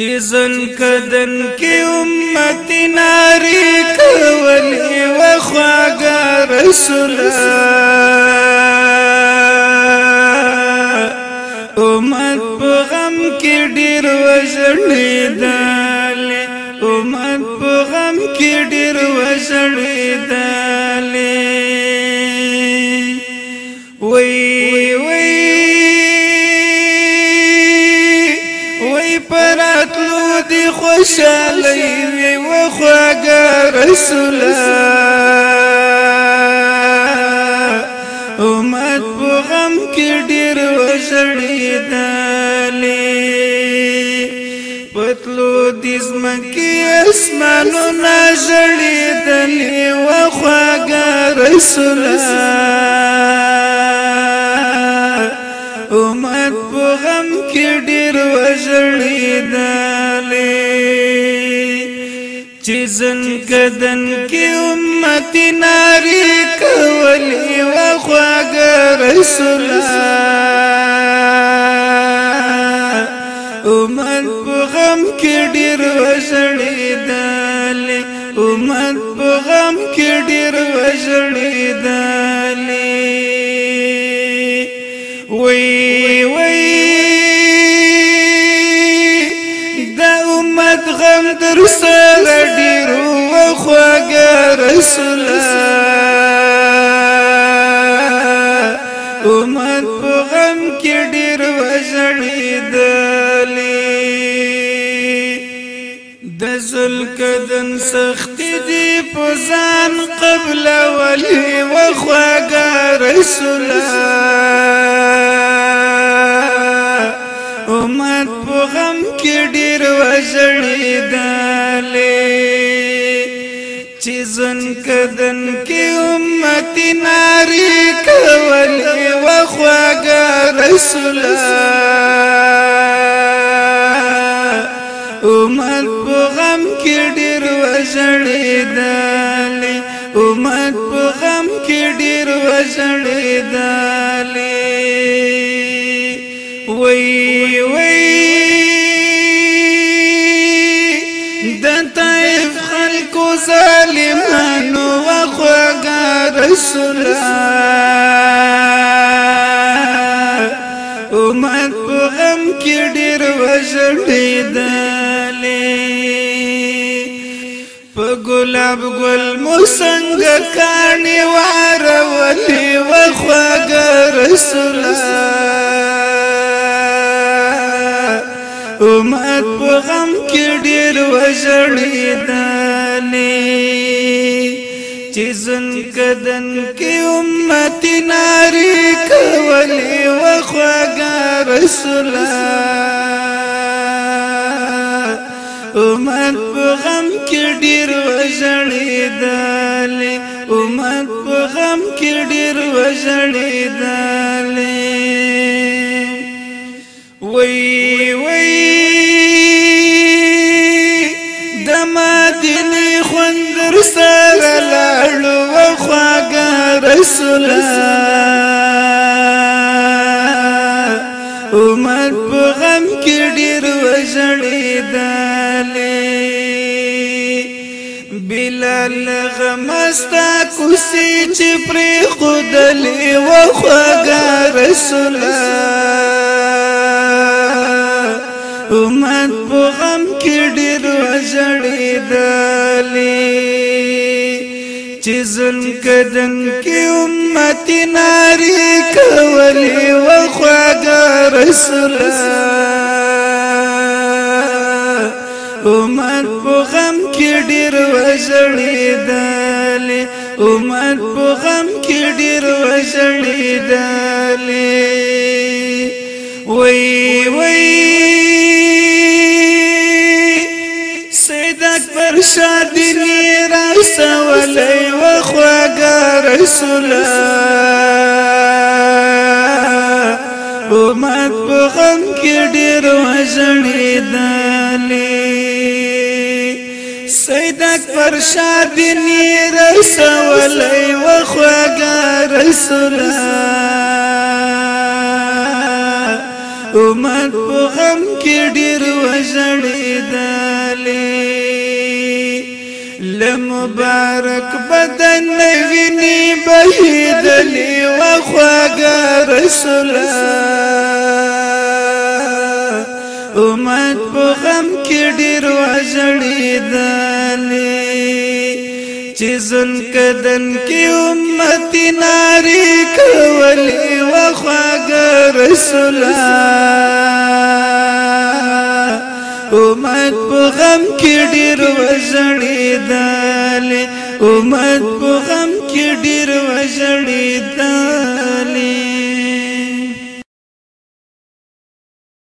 چې زن کدن کې امت ناری کول یو خواګه رسول خوشالي وي وخواګ رسول امت په غم کې ډېر وژړې دالې پتلو د زمکي اسمانو نژړې دلې وخواګ رسول امت په غم کې چې زنګدن کې امت ناری کولې وا خواګ رسول امت په غم کې ډېر وژړې دالې امت په غم کې ډېر وژړې دالې وی وی د امت غم در سره رسولا امت په غم کې ډېر وژړېدلې د زلکدن سختي دي په ځان قبل ولي وخواګه رسولا امت په غم کې ډېر وژړېدلې چې زن کدن کې امتی ناری کول و خواګه رسول امت په غم کې ډیر وژړېدل امت په غم کې ډیر وژړېدل وای وای ظالمانو وخوګا رسولا امت په ام کې ډېر وژړېدلې په ګلاب ګل مو څنګه کاڼې وارولې وخوګا رسولا امت په غم کې ډېر وژړېدلې گانی چیزن کدن کی امتی ناری کولی وخواگا رسولا امت بغم کی ډیر وژړی دالی امت بغم کی ډیر وژړی دالی ملګری سره لاړو خواګه رسول عمر په غم کې ډېر وژړېدلې بلال غمستا کوسي چې پرې خودلې و خواګه رسول عمر په غم کې ډېر چې ظلم کدن کې امت ناری کولی و خواګه رسول امت په غم کې ډیر وژړېدل امت په غم کې ډیر وژړېدل وای وای سید اکبر شاه دنیا را سوالي خواګ رسول امت په غم کې ډېر وژړې دلې سید اکبر شاه دیني رسول و خواګ رسول امت په غم کې ډېر وژړې مبارک بدن ویني بهیدلی و خواګ رسول امت په غم کې ډیر وژړېدلې چې زن کدن کې امت ناری کولې و خواګ رسول وژړېدل امت په غم کې ډېر وژړېدل